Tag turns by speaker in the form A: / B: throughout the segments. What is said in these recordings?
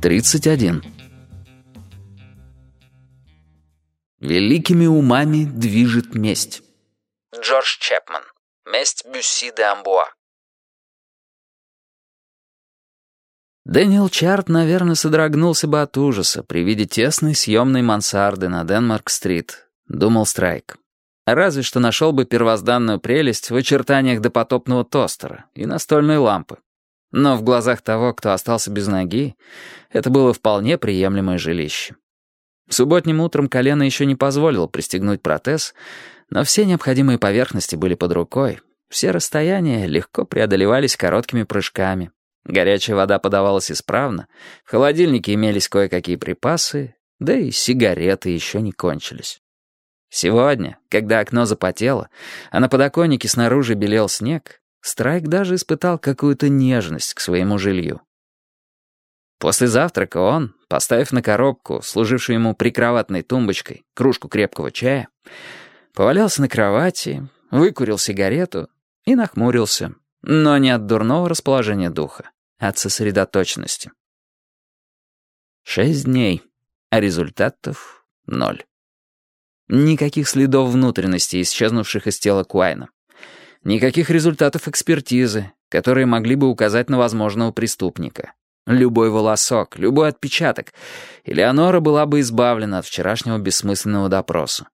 A: 31. Великими умами движет месть.
B: Джордж Чепман. Месть Бюсси де Амбуа.
A: Дэниел Чарт, наверное, содрогнулся бы от ужаса при виде тесной съемной мансарды на Денмарк-стрит, думал Страйк. Разве что нашел бы первозданную прелесть в очертаниях допотопного тостера и настольной лампы. Но в глазах того, кто остался без ноги, это было вполне приемлемое жилище. Субботним утром колено еще не позволило пристегнуть протез, но все необходимые поверхности были под рукой. Все расстояния легко преодолевались короткими прыжками. Горячая вода подавалась исправно, в холодильнике имелись кое-какие припасы, да и сигареты еще не кончились. Сегодня, когда окно запотело, а на подоконнике снаружи белел снег, Страйк даже испытал какую-то нежность к своему жилью. После завтрака он, поставив на коробку, служившую ему прикроватной тумбочкой, кружку крепкого чая, повалялся на кровати, выкурил сигарету и нахмурился, но не от дурного расположения духа, а от сосредоточенности. Шесть дней, а результатов — ноль. Никаких следов внутренности, исчезнувших из тела Куайна. Никаких результатов экспертизы, которые могли бы указать на возможного преступника. Любой волосок, любой отпечаток. Элеонора была бы избавлена от вчерашнего бессмысленного допроса.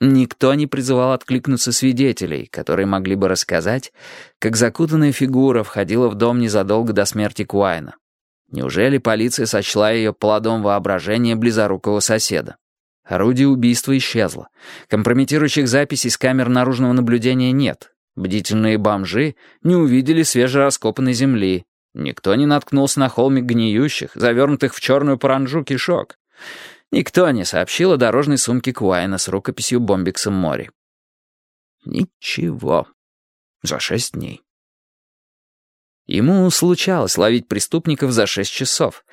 A: Никто не призывал откликнуться свидетелей, которые могли бы рассказать, как закутанная фигура входила в дом незадолго до смерти Куайна. Неужели полиция сочла ее плодом воображения близорукого соседа? Орудие убийства исчезло. Компрометирующих записей с камер наружного наблюдения нет. Бдительные бомжи не увидели свежераскопанной земли. Никто не наткнулся на холмик гниющих, завернутых в черную паранджу кишок. Никто не сообщил о дорожной сумке Куайна с рукописью Бомбиксом Мори. Ничего. За шесть дней. Ему случалось ловить преступников за шесть часов.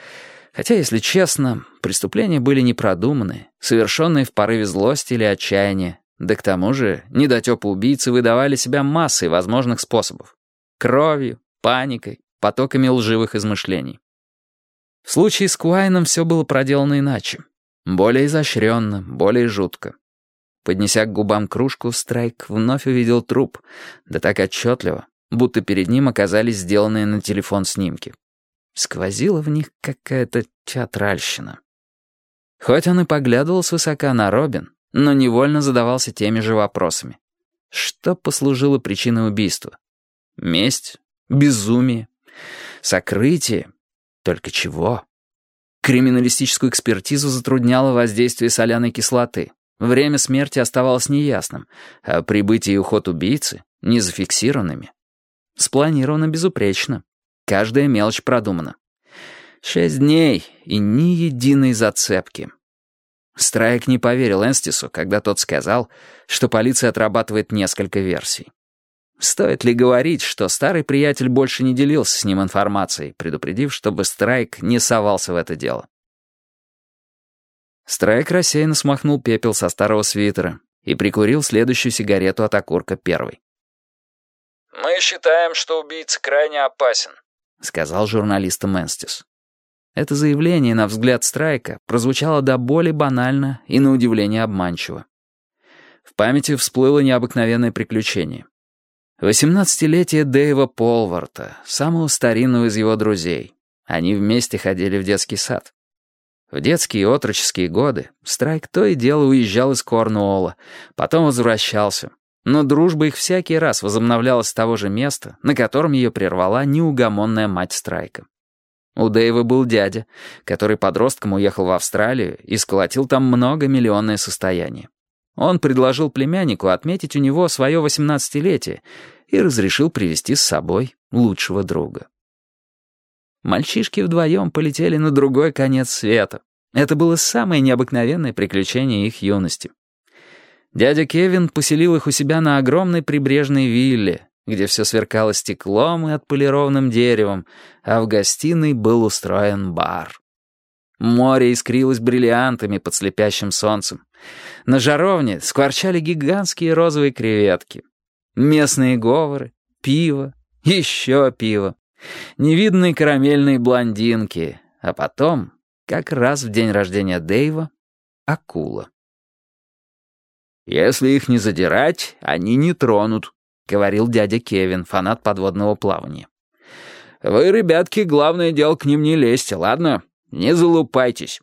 A: Хотя, если честно, преступления были непродуманные, совершенные в порыве злости или отчаяния, да к тому же недотепы-убийцы выдавали себя массой возможных способов. Кровью, паникой, потоками лживых измышлений. В случае с Куайном все было проделано иначе. Более изощренно, более жутко. Поднеся к губам кружку, Страйк вновь увидел труп, да так отчетливо, будто перед ним оказались сделанные на телефон снимки. Сквозила в них какая-то театральщина. Хоть он и поглядывал свысока на Робин, но невольно задавался теми же вопросами. Что послужило причиной убийства? Месть? Безумие? Сокрытие? Только чего? Криминалистическую экспертизу затрудняло воздействие соляной кислоты. Время смерти оставалось неясным, а прибытие и уход убийцы — не зафиксированными. Спланировано безупречно. Каждая мелочь продумана. Шесть дней и ни единой зацепки. Страйк не поверил Энстису, когда тот сказал, что полиция отрабатывает несколько версий. Стоит ли говорить, что старый приятель больше не делился с ним информацией, предупредив, чтобы Страйк не совался в это дело? Страйк рассеянно смахнул пепел со старого свитера и прикурил следующую сигарету от окурка первой.
B: «Мы считаем, что убийца крайне опасен», —
A: сказал журналистам Энстис. Это заявление, на взгляд Страйка, прозвучало до боли банально и на удивление обманчиво. В памяти всплыло необыкновенное приключение. Восемнадцатилетие Дэйва Полварта, самого старинного из его друзей. Они вместе ходили в детский сад. В детские и отроческие годы Страйк то и дело уезжал из Корнуолла, потом возвращался. Но дружба их всякий раз возобновлялась с того же места, на котором ее прервала неугомонная мать Страйка. У Дэйва был дядя, который подростком уехал в Австралию и сколотил там многомиллионное состояние. Он предложил племяннику отметить у него свое восемнадцатилетие и разрешил привести с собой лучшего друга. Мальчишки вдвоем полетели на другой конец света. Это было самое необыкновенное приключение их юности. Дядя Кевин поселил их у себя на огромной прибрежной вилле, где все сверкало стеклом и отполированным деревом, а в гостиной был устроен бар. Море искрилось бриллиантами под слепящим солнцем. На жаровне скворчали гигантские розовые креветки. Местные говоры, пиво, еще пиво. Невидные карамельные блондинки, а потом, как раз в день рождения Дэйва, акула. «Если их не задирать, они не тронут», — говорил дядя Кевин, фанат подводного плавания. «Вы, ребятки, главное дело к ним не лезьте, ладно? Не залупайтесь».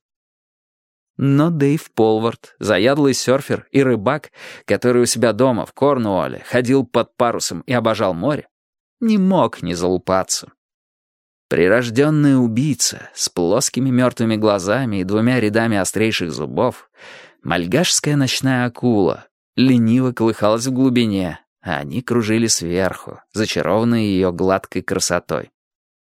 A: Но Дэйв Полвард, заядлый серфер и рыбак, который у себя дома в Корнуолле ходил под парусом и обожал море, не мог не залупаться. Прирожденная убийца с плоскими мертвыми глазами и двумя рядами острейших зубов, мальгашская ночная акула, лениво колыхалась в глубине, а они кружили сверху, зачарованные ее гладкой красотой.